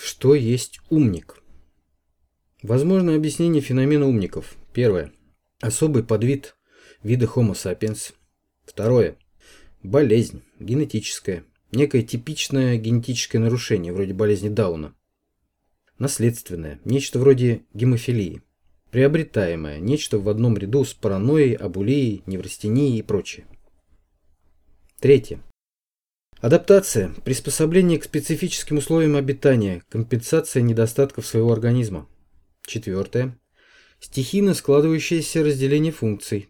Что есть умник? Возможно объяснение феномена умников. Первое. Особый подвид вида Homo sapiens. Второе. Болезнь, генетическая. Некое типичное генетическое нарушение, вроде болезни Дауна. Наследственное, нечто вроде гемофилии. Приобретаемое, нечто в одном ряду с паранойей, абулией, неврастенией и прочее. Третье. Адаптация, приспособление к специфическим условиям обитания, компенсация недостатков своего организма. Четвертое. Стихийно складывающееся разделение функций.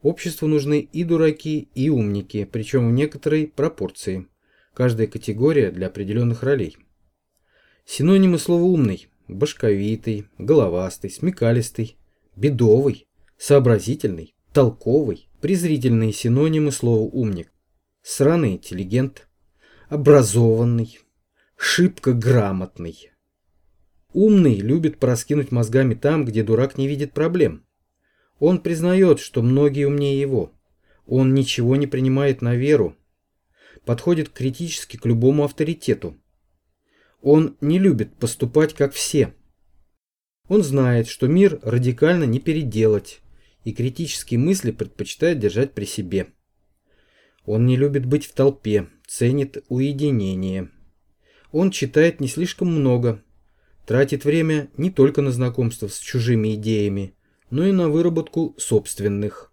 Обществу нужны и дураки, и умники, причем в некоторой пропорции. Каждая категория для определенных ролей. Синонимы слова «умный» – башковитый, головастый, смекалистый, бедовый, сообразительный, толковый, презрительные синонимы слова «умник» сраный интеллигент, образованный, шибко грамотный. Умный любит проскинуть мозгами там, где дурак не видит проблем. Он признает, что многие умнее его. Он ничего не принимает на веру. Подходит критически к любому авторитету. Он не любит поступать как все. Он знает, что мир радикально не переделать, и критические мысли предпочитает держать при себе. Он не любит быть в толпе, ценит уединение. Он читает не слишком много, тратит время не только на знакомство с чужими идеями, но и на выработку собственных.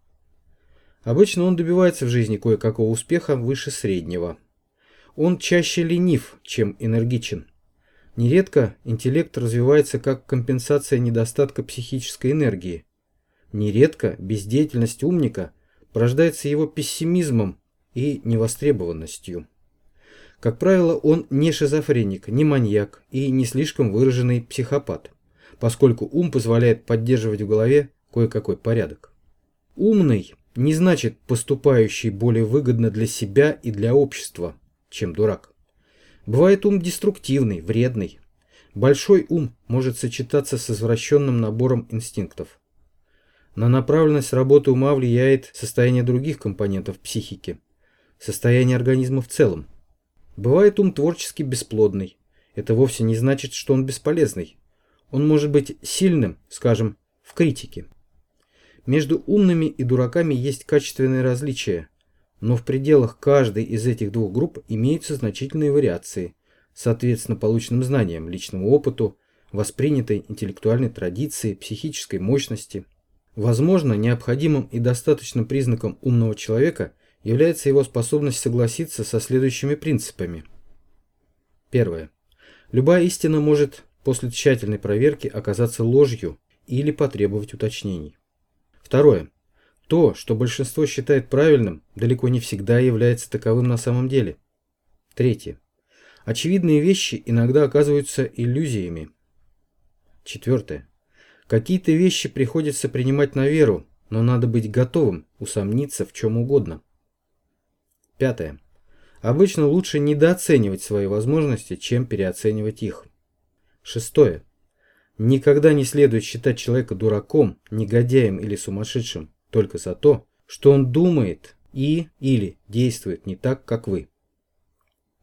Обычно он добивается в жизни кое-какого успеха выше среднего. Он чаще ленив, чем энергичен. Нередко интеллект развивается как компенсация недостатка психической энергии. Нередко бездеятельность умника порождается его пессимизмом и невостребованностью. Как правило, он не шизофреник, не маньяк и не слишком выраженный психопат, поскольку ум позволяет поддерживать в голове кое-какой порядок. Умный не значит поступающий более выгодно для себя и для общества, чем дурак. Бывает ум деструктивный, вредный. Большой ум может сочетаться с извращенным набором инстинктов. На направленность работы ума влияет состояние других компонентов психики – состояние организма в целом. Бывает ум творчески бесплодный. Это вовсе не значит, что он бесполезный. Он может быть сильным, скажем, в критике. Между умными и дураками есть качественные различия, но в пределах каждой из этих двух групп имеются значительные вариации, соответственно полученным знаниям, личному опыту, воспринятой интеллектуальной традиции, психической мощности. Возможно, необходимым и достаточным признаком умного человека – является его способность согласиться со следующими принципами. Первое. Любая истина может после тщательной проверки оказаться ложью или потребовать уточнений. Второе. То, что большинство считает правильным, далеко не всегда является таковым на самом деле. Третье. Очевидные вещи иногда оказываются иллюзиями. Четвертое. Какие-то вещи приходится принимать на веру, но надо быть готовым усомниться в чем угодно. Пятое. Обычно лучше недооценивать свои возможности, чем переоценивать их. Шестое. Никогда не следует считать человека дураком, негодяем или сумасшедшим только за то, что он думает и или действует не так, как вы.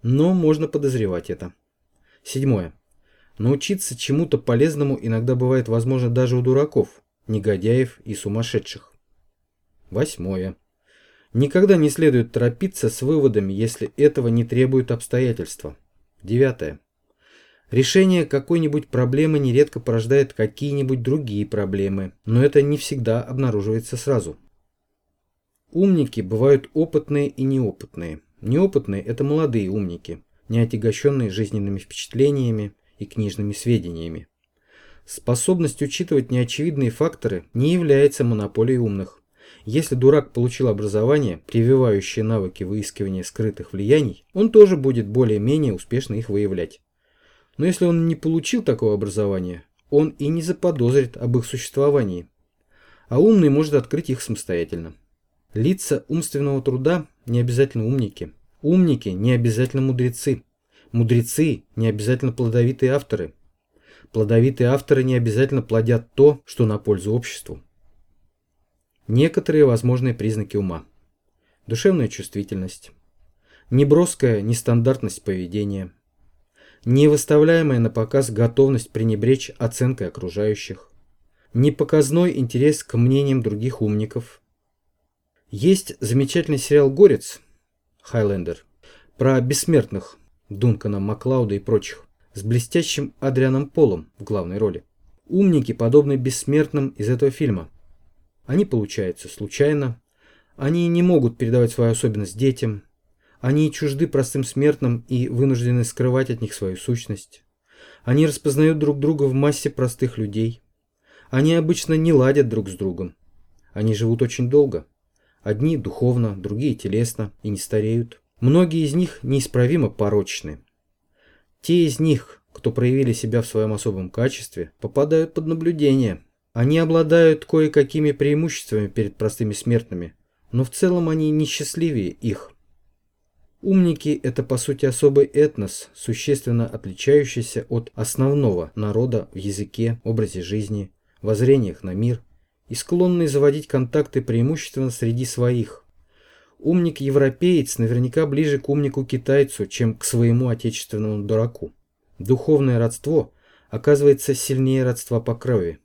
Но можно подозревать это. Седьмое. Научиться чему-то полезному иногда бывает возможно даже у дураков, негодяев и сумасшедших. Восьмое. Никогда не следует торопиться с выводами, если этого не требуют обстоятельства. Девятое. Решение какой-нибудь проблемы нередко порождает какие-нибудь другие проблемы, но это не всегда обнаруживается сразу. Умники бывают опытные и неопытные. Неопытные – это молодые умники, не отягощенные жизненными впечатлениями и книжными сведениями. Способность учитывать неочевидные факторы не является монополией умных. Если дурак получил образование, прививающее навыки выискивания скрытых влияний, он тоже будет более-менее успешно их выявлять. Но если он не получил такого образования, он и не заподозрит об их существовании. А умный может открыть их самостоятельно. Лица умственного труда не обязательно умники. Умники не обязательно мудрецы. Мудрецы не обязательно плодовитые авторы. Плодовитые авторы не обязательно плодят то, что на пользу обществу. Некоторые возможные признаки ума. Душевная чувствительность. Неброская нестандартность поведения. не выставляемая на показ готовность пренебречь оценкой окружающих, непоказной интерес к мнениям других умников. Есть замечательный сериал «Горец» Хайлендер про бессмертных Дункана Маклауда и прочих с блестящим Адрианом Полом в главной роли. Умники подобны бессмертным из этого фильма. Они получаются случайно, они не могут передавать свою особенность детям, они чужды простым смертным и вынуждены скрывать от них свою сущность. Они распознают друг друга в массе простых людей. Они обычно не ладят друг с другом. Они живут очень долго. Одни духовно, другие телесно и не стареют. Многие из них неисправимо порочны. Те из них, кто проявили себя в своем особом качестве, попадают под наблюдение. Они обладают кое-какими преимуществами перед простыми смертными, но в целом они несчастливее их. Умники – это по сути особый этнос, существенно отличающийся от основного народа в языке, образе жизни, воззрениях на мир и склонный заводить контакты преимущественно среди своих. Умник-европеец наверняка ближе к умнику-китайцу, чем к своему отечественному дураку. Духовное родство оказывается сильнее родства по крови.